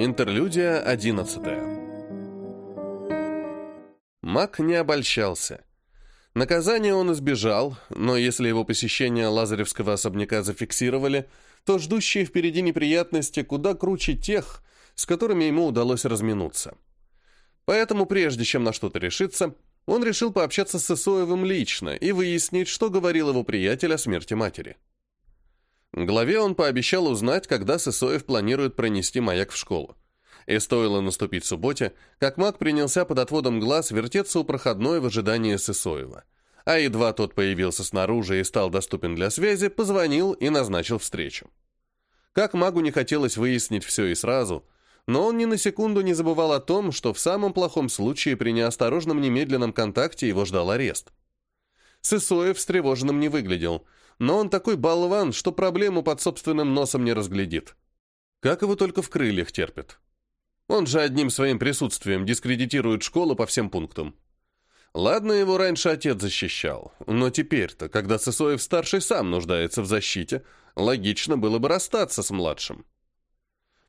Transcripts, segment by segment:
Интерлюдия одиннадцатая. Мак не обольщался. Наказание он избежал, но если его посещение Лазаревского особняка зафиксировали, то ждущие впереди неприятности куда круче тех, с которыми ему удалось разминуться. Поэтому прежде чем на что-то решиться, он решил пообщаться с Исоевым лично и выяснить, что говорил его приятель о смерти матери. Главе он пообещал узнать, когда Сысоев планирует пронести маяк в школу. И стоило наступить субботе, как маг принялся под отводом глаз вертеться у проходной в ожидании Сысоева. А едва тот появился снаружи и стал доступен для связи, позвонил и назначил встречу. Как магу не хотелось выяснить все и сразу, но он ни на секунду не забывал о том, что в самом плохом случае при неосторожном немедленном контакте его ждал арест. Сысоев встревоженным не выглядел – но он такой болван, что проблему под собственным носом не разглядит. Как его только в крыльях терпит. Он же одним своим присутствием дискредитирует школу по всем пунктам. Ладно, его раньше отец защищал, но теперь-то, когда Сысоев-старший сам нуждается в защите, логично было бы расстаться с младшим.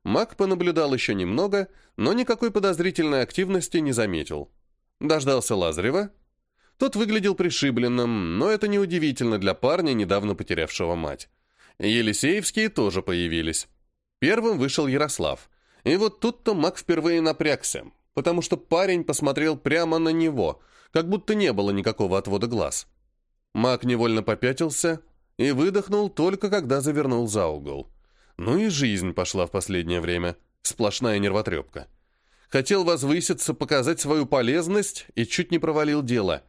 Мак понаблюдал еще немного, но никакой подозрительной активности не заметил. Дождался Лазарева тот выглядел пришибленным, но это неудивительно для парня, недавно потерявшего мать. Елисеевские тоже появились. Первым вышел Ярослав. И вот тут-то маг впервые напрягся, потому что парень посмотрел прямо на него, как будто не было никакого отвода глаз. Маг невольно попятился и выдохнул только когда завернул за угол. Ну и жизнь пошла в последнее время. Сплошная нервотрепка. Хотел возвыситься, показать свою полезность и чуть не провалил дело.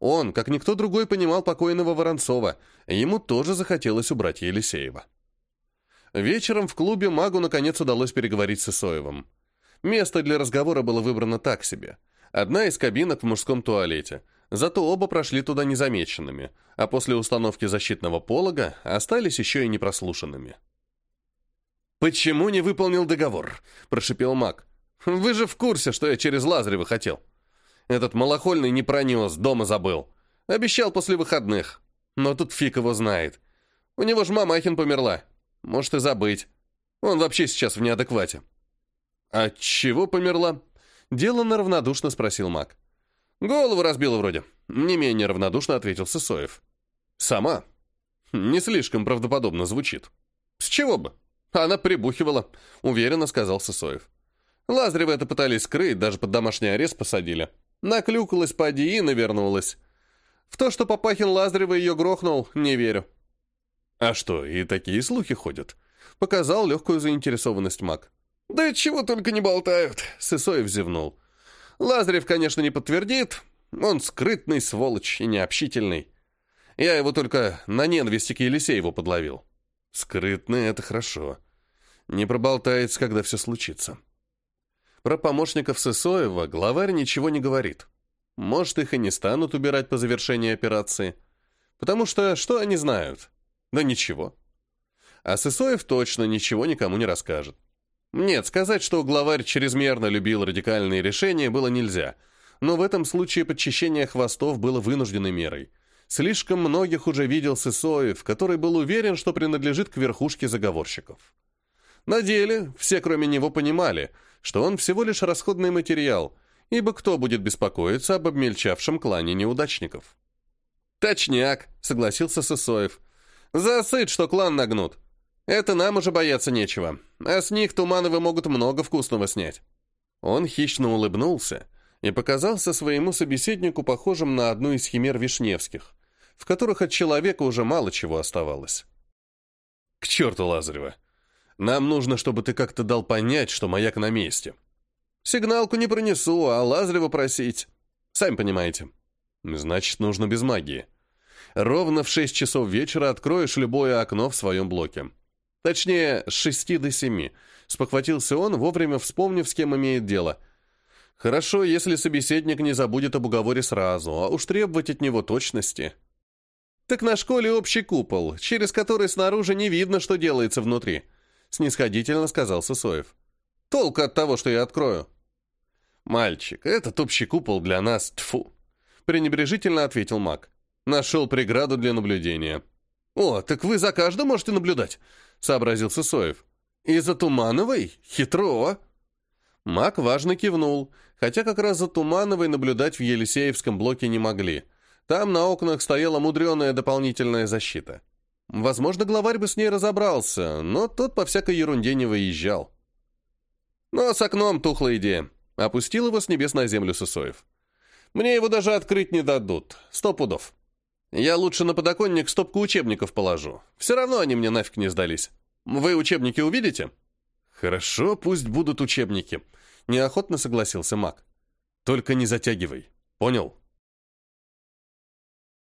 Он, как никто другой, понимал покойного Воронцова. Ему тоже захотелось убрать Елисеева. Вечером в клубе магу наконец удалось переговорить с Исоевым. Место для разговора было выбрано так себе. Одна из кабинок в мужском туалете. Зато оба прошли туда незамеченными, а после установки защитного полога остались еще и непрослушанными. «Почему не выполнил договор?» – прошипел маг. «Вы же в курсе, что я через Лазарева хотел». Этот малохольный не пронес, дома забыл. Обещал после выходных. Но тут фиг его знает. У него ж мамахин померла. Может и забыть. Он вообще сейчас в неадеквате. «А чего померла?» Деланно равнодушно спросил маг. «Голову разбила вроде». Не менее равнодушно ответил Сысоев. «Сама?» «Не слишком правдоподобно звучит». «С чего бы?» «Она прибухивала», — уверенно сказал Сысоев. Лазарева это пытались скрыть, даже под домашний арест посадили. Наклюкалась поди и навернулась. В то, что Папахин Лазарева ее грохнул, не верю. А что, и такие слухи ходят? Показал легкую заинтересованность маг. Да чего только не болтают, Сысоев зевнул. Лазарев, конечно, не подтвердит. Он скрытный, сволочь и необщительный. Я его только на ненависти к Елисееву подловил. Скрытный — это хорошо. Не проболтается, когда все случится. Про помощников Сысоева главарь ничего не говорит. Может, их и не станут убирать по завершении операции. Потому что что они знают? Да ничего. А Сысоев точно ничего никому не расскажет. Нет, сказать, что главарь чрезмерно любил радикальные решения, было нельзя. Но в этом случае подчищение хвостов было вынужденной мерой. Слишком многих уже видел Сысоев, который был уверен, что принадлежит к верхушке заговорщиков. На деле все, кроме него, понимали – что он всего лишь расходный материал, ибо кто будет беспокоиться об обмельчавшем клане неудачников? «Точняк», — согласился Сысоев. «Засыт, что клан нагнут. Это нам уже бояться нечего, а с них Тумановы могут много вкусного снять». Он хищно улыбнулся и показался своему собеседнику похожим на одну из химер Вишневских, в которых от человека уже мало чего оставалось. «К черту Лазарева! Нам нужно, чтобы ты как-то дал понять, что маяк на месте. Сигналку не пронесу, а Лазарева просить. Сами понимаете. Значит, нужно без магии. Ровно в 6 часов вечера откроешь любое окно в своем блоке. Точнее, с 6 до 7. Спохватился он, вовремя вспомнив, с кем имеет дело. Хорошо, если собеседник не забудет об уговоре сразу, а уж требовать от него точности. Так на школе общий купол, через который снаружи не видно, что делается внутри снисходительно сказал Сысоев. Толку от того, что я открою. Мальчик, этот общий купол для нас, тфу. пренебрежительно ответил маг. Нашел преграду для наблюдения. О, так вы за каждым можете наблюдать, сообразил Сысоев. И за Тумановой? Хитро. Мак важно кивнул, хотя как раз за Тумановой наблюдать в Елисеевском блоке не могли. Там на окнах стояла мудреная дополнительная защита. Возможно, главарь бы с ней разобрался, но тот по всякой ерунде не выезжал. Но с окном тухлая идея. Опустил его с небес на землю Сысоев. Мне его даже открыть не дадут. Сто пудов. Я лучше на подоконник стопку учебников положу. Все равно они мне нафиг не сдались. Вы учебники увидите? Хорошо, пусть будут учебники. Неохотно согласился Мак. Только не затягивай. Понял?